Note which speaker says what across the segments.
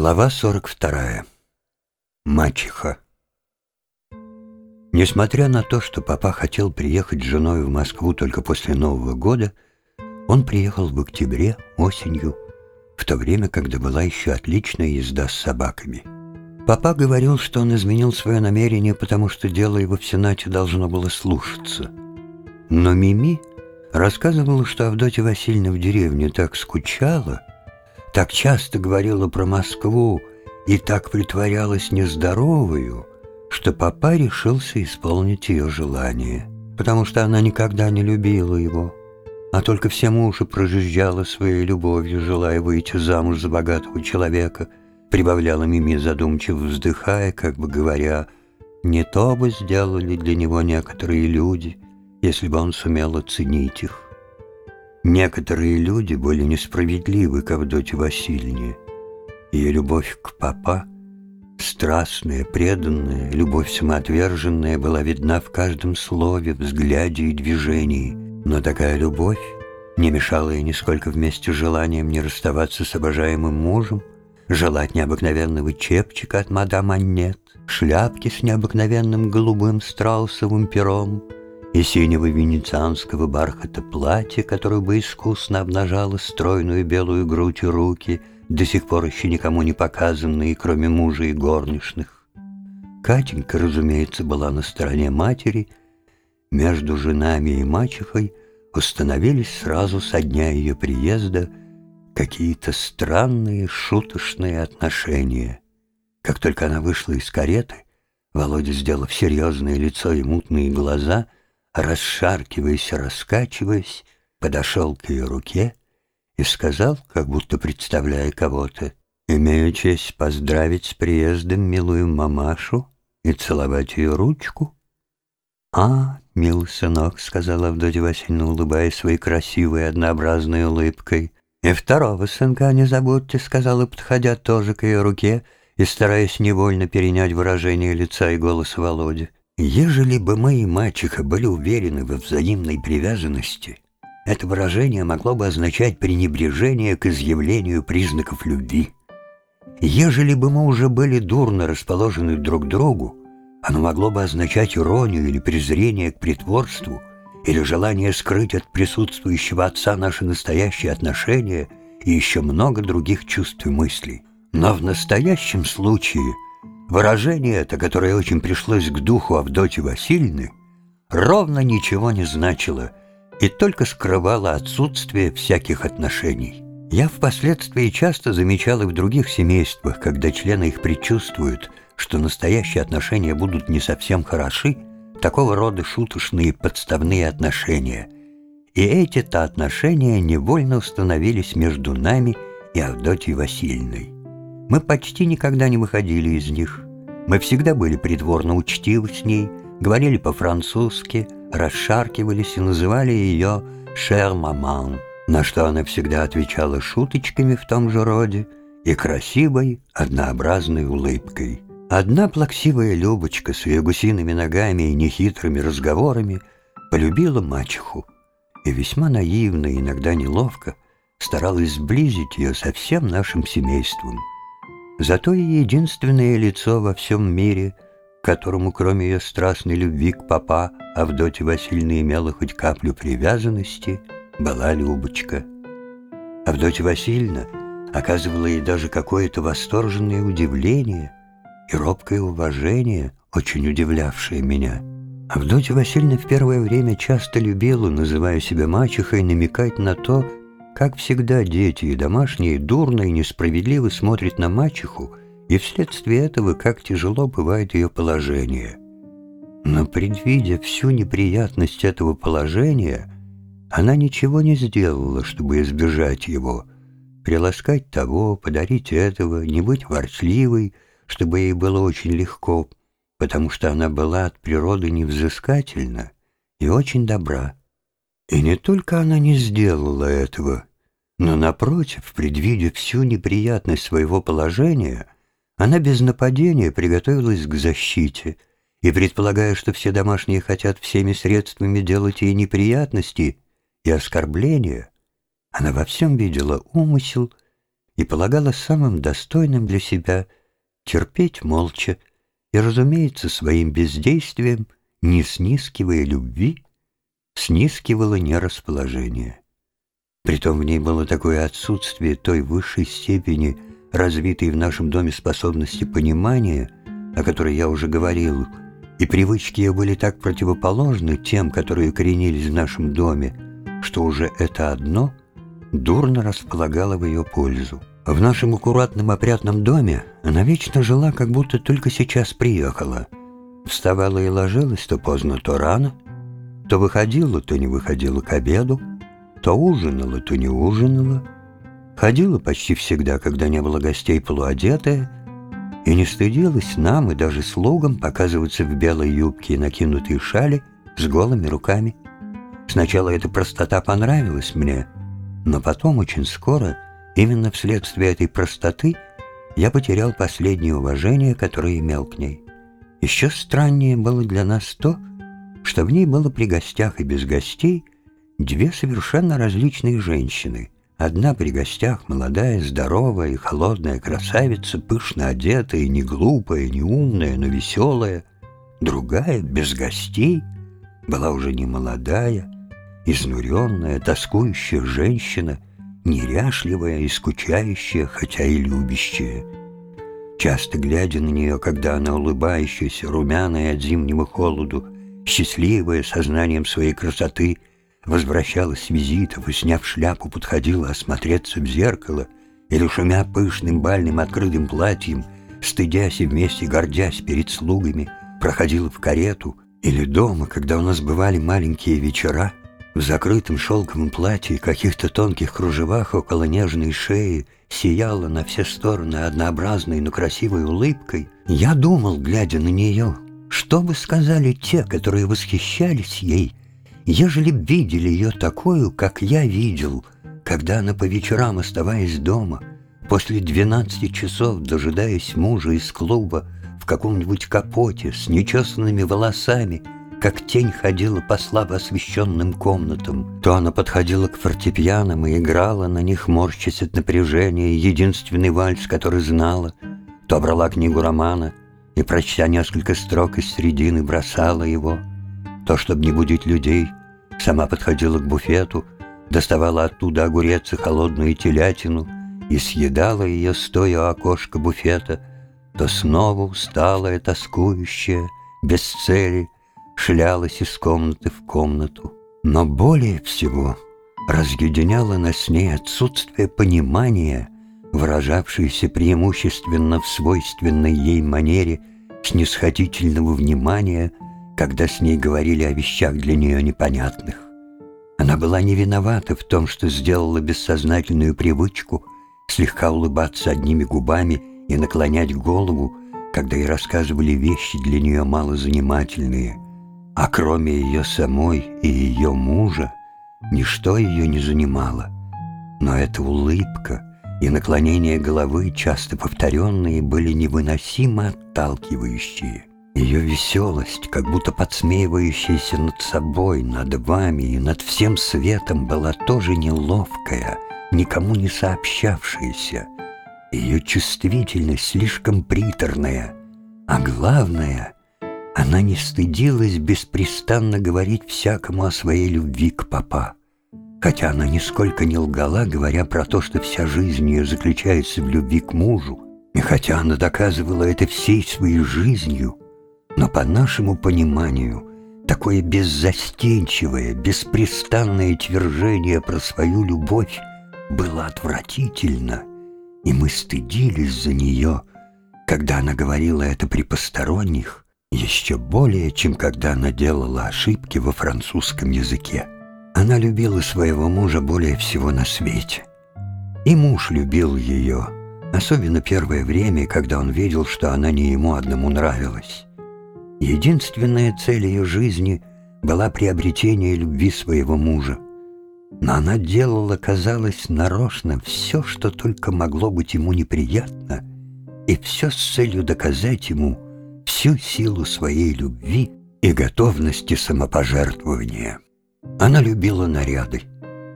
Speaker 1: Глава 42. Мачеха. Несмотря на то, что папа хотел приехать с женой в Москву только после Нового года, он приехал в октябре, осенью, в то время, когда была еще отличная езда с собаками. Папа говорил, что он изменил свое намерение, потому что дело его в Сенате должно было слушаться. Но Мими рассказывала, что Авдотья Васильевна в деревне так скучала, так часто говорила про Москву и так притворялась нездоровую, что папа решился исполнить ее желание, потому что она никогда не любила его, а только всем уши прожужжала своей любовью, желая выйти замуж за богатого человека, прибавляла Мими, задумчиво вздыхая, как бы говоря, «Не то бы сделали для него некоторые люди, если бы он сумел оценить их». Некоторые люди были несправедливы к Авдоте Васильевне. Ее любовь к папа, страстная, преданная, любовь самоотверженная была видна в каждом слове, взгляде и движении. Но такая любовь не мешала ей нисколько вместе с желанием не расставаться с обожаемым мужем, желать необыкновенного чепчика от мадам Аннет, шляпки с необыкновенным голубым страусовым пером — и венецианского бархата платья, которое бы искусно обнажало стройную белую грудь и руки, до сих пор еще никому не показанные, кроме мужа и горничных. Катенька, разумеется, была на стороне матери. Между женами и мачехой установились сразу со дня ее приезда какие-то странные шуточные отношения. Как только она вышла из кареты, Володя, сделав серьезное лицо и мутные глаза — расшаркиваясь и раскачиваясь, подошел к ее руке и сказал, как будто представляя кого-то, «Имею честь поздравить с приездом милую мамашу и целовать ее ручку». «А, милый сынок», — сказала Авдотья Васильевна, улыбаясь своей красивой однообразной улыбкой. «И второго сынка не забудьте», — сказала, подходя тоже к ее руке и стараясь невольно перенять выражение лица и голоса Володи. Ежели бы мы и мачеха были уверены во взаимной привязанности, это выражение могло бы означать пренебрежение к изъявлению признаков любви. Ежели бы мы уже были дурно расположены друг к другу, оно могло бы означать иронию или презрение к притворству, или желание скрыть от присутствующего отца наши настоящие отношения и еще много других чувств и мыслей. Но в настоящем случае – Выражение это, которое очень пришлось к духу Авдотьи Васильевны, ровно ничего не значило и только скрывало отсутствие всяких отношений. Я впоследствии часто замечал и в других семействах, когда члены их предчувствуют, что настоящие отношения будут не совсем хороши, такого рода шуточные подставные отношения. И эти-то отношения невольно установились между нами и Авдотьей Васильевной. Мы почти никогда не выходили из них. Мы всегда были придворно учтивы с ней, говорили по-французски, расшаркивались и называли ее «шер маман», на что она всегда отвечала шуточками в том же роде и красивой, однообразной улыбкой. Одна плаксивая Любочка с ее гусиными ногами и нехитрыми разговорами полюбила мачеху и весьма наивно иногда неловко старалась сблизить ее со всем нашим семейством — Зато и единственное лицо во всем мире, которому, кроме ее страстной любви к папа, Авдотья Васильевна имела хоть каплю привязанности, была Любочка. Авдотья Васильевна оказывала ей даже какое-то восторженное удивление и робкое уважение, очень удивлявшее меня. Авдотья Васильевна в первое время часто любила, называя себя мачехой, намекать на то, как всегда, дети и домашние дурно и несправедливо смотрят на мачеху, и вследствие этого как тяжело бывает ее положение. Но предвидя всю неприятность этого положения, она ничего не сделала, чтобы избежать его. Приласкать того, подарить этого, не быть ворчливой, чтобы ей было очень легко, потому что она была от природы невзыскательна и очень добра. И не только она не сделала этого, но, напротив, предвидя всю неприятность своего положения, она без нападения приготовилась к защите и, предполагая, что все домашние хотят всеми средствами делать ей неприятности и оскорбления, она во всем видела умысел и полагала самым достойным для себя терпеть молча и, разумеется, своим бездействием, не снискивая любви, снискивала нерасположение. Притом в ней было такое отсутствие той высшей степени, развитой в нашем доме способности понимания, о которой я уже говорил, и привычки ее были так противоположны тем, которые укоренились в нашем доме, что уже это одно дурно располагало в ее пользу. В нашем аккуратном опрятном доме она вечно жила, как будто только сейчас приехала. Вставала и ложилась то поздно, то рано, то выходила, то не выходила к обеду, то ужинала, то не ужинала, ходила почти всегда, когда не было гостей полуодетая, и не стыдилась нам и даже слугам показываться в белой юбке и накинутой шали с голыми руками. Сначала эта простота понравилась мне, но потом очень скоро, именно вследствие этой простоты, я потерял последнее уважение, которое имел к ней. Еще страннее было для нас то, что в ней было при гостях и без гостей две совершенно различные женщины — Одна при гостях молодая, здоровая и холодная красавица, пышно одетая, не глупая, не умная, но веселая. Другая, без гостей, была уже не молодая, изнуренная, тоскующая женщина, неряшливая и скучающая, хотя и любящая. Часто глядя на нее, когда она улыбающаяся, румяная от зимнего холоду, счастливая сознанием своей красоты, возвращалась с визитов и, сняв шляпу, подходила осмотреться в зеркало или, шумя пышным бальным открытым платьем, стыдясь и вместе гордясь перед слугами, проходила в карету или дома, когда у нас бывали маленькие вечера, в закрытом шелковом платье и каких-то тонких кружевах около нежной шеи сияла на все стороны однообразной, но красивой улыбкой, я думал, глядя на нее, что бы сказали те, которые восхищались ей? Ежели б видели ее такую, как я видел, когда она по вечерам, оставаясь дома, после двенадцати часов, дожидаясь мужа из клуба, в каком-нибудь капоте, с нечесанными волосами, как тень ходила по слабо освещенным комнатам, то она подходила к фортепианам и играла на них, морщась от напряжения, единственный вальс, который знала, то брала книгу романа и, прочтя несколько строк из середины, бросала его, то, чтобы не будить людей, Сама подходила к буфету, доставала оттуда огурец и холодную телятину и съедала ее, стоя у окошка буфета, то снова усталая, тоскующая, без цели, шлялась из комнаты в комнату. Но более всего разъединяло на с ней отсутствие понимания, выражавшееся преимущественно в свойственной ей манере снисходительного внимания – когда с ней говорили о вещах для нее непонятных. Она была не виновата в том, что сделала бессознательную привычку слегка улыбаться одними губами и наклонять голову, когда ей рассказывали вещи для нее малозанимательные, а кроме ее самой и ее мужа ничто ее не занимало. Но эта улыбка и наклонение головы, часто повторенные, были невыносимо отталкивающие. Ее веселость, как будто подсмеивающаяся над собой, над вами и над всем светом, была тоже неловкая, никому не сообщавшаяся. Ее чувствительность слишком приторная, а главное, она не стыдилась беспрестанно говорить всякому о своей любви к папа. Хотя она нисколько не лгала, говоря про то, что вся жизнь ее заключается в любви к мужу, и хотя она доказывала это всей своей жизнью, но по нашему пониманию, такое беззастенчивое, беспрестанное твержение про свою любовь было отвратительно, и мы стыдились за нее, когда она говорила это при посторонних, еще более, чем когда она делала ошибки во французском языке. Она любила своего мужа более всего на свете. И муж любил ее, особенно первое время, когда он видел, что она не ему одному нравилась. Единственная цель ее жизни была приобретение любви своего мужа. Но она делала, казалось, нарочно все, что только могло быть ему неприятно, и все с целью доказать ему всю силу своей любви и готовности самопожертвования. Она любила наряды.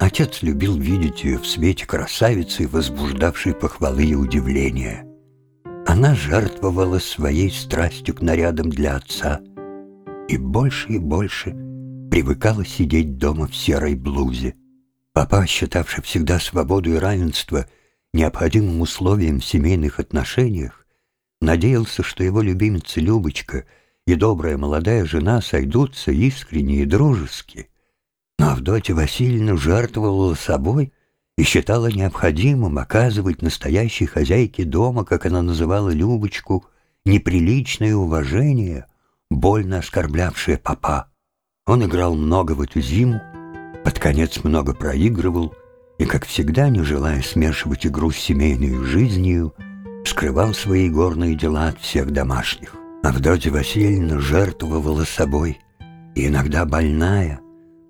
Speaker 1: Отец любил видеть ее в свете красавицы, возбуждавшей похвалы и удивления. Она жертвовала своей страстью к нарядам для отца и больше и больше привыкала сидеть дома в серой блузе. Папа, считавший всегда свободу и равенство необходимым условием в семейных отношениях, надеялся, что его любимица Любочка и добрая молодая жена сойдутся искренне и дружески. Но Авдотья Васильевна жертвовала собой и считала необходимым оказывать настоящей хозяйке дома, как она называла Любочку, неприличное уважение, больно оскорблявшее папа. Он играл много в эту зиму, под конец много проигрывал и, как всегда, не желая смешивать игру с семейной жизнью, скрывал свои горные дела от всех домашних. Авдотья Васильевна жертвовала собой, и иногда больная,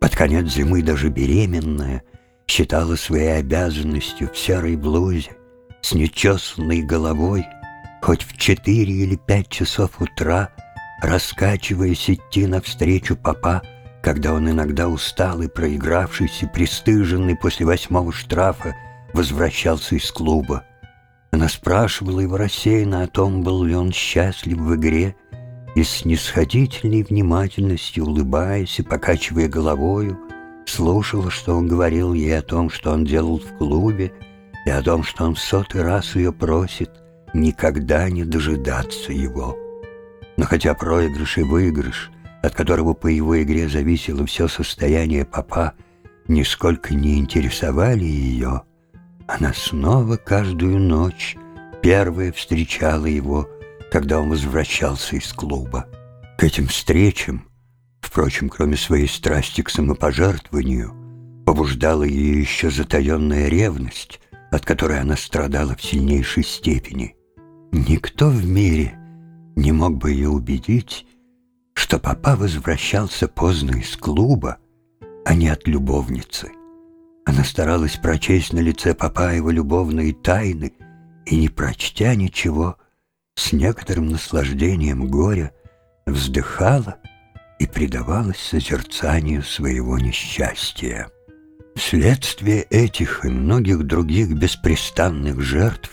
Speaker 1: под конец зимы даже беременная, считала своей обязанностью в серой блузе, с нечесанной головой, хоть в четыре или пять часов утра, раскачиваясь идти навстречу папа, когда он иногда устал и проигравшийся, пристыженный после восьмого штрафа, возвращался из клуба. Она спрашивала его рассеянно о том, был ли он счастлив в игре, и с снисходительной внимательностью, улыбаясь и покачивая головою, слушала, что он говорил ей о том, что он делал в клубе, и о том, что он в сотый раз ее просит никогда не дожидаться его. Но хотя проигрыш и выигрыш, от которого по его игре зависело все состояние папа, нисколько не интересовали ее, она снова каждую ночь первая встречала его, когда он возвращался из клуба. К этим встречам, впрочем, кроме своей страсти к самопожертвованию, побуждала ее еще затаенная ревность, от которой она страдала в сильнейшей степени. Никто в мире не мог бы ее убедить, что папа возвращался поздно из клуба, а не от любовницы. Она старалась прочесть на лице папа его любовные тайны и, не прочтя ничего, с некоторым наслаждением горя вздыхала и предавалась созерцанию своего несчастья. Вследствие этих и многих других беспрестанных жертв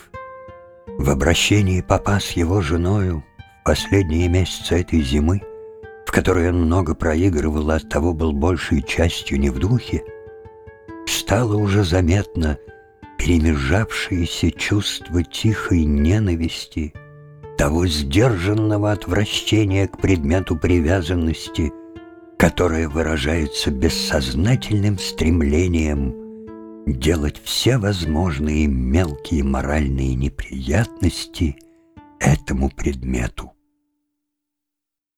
Speaker 1: в обращении папа с его женою в последние месяцы этой зимы, в которой он много проигрывал, а оттого был большей частью не в духе, стало уже заметно перемежавшееся чувство тихой ненависти — того сдержанного отвращения к предмету привязанности, которое выражается бессознательным стремлением делать все возможные мелкие моральные неприятности этому предмету.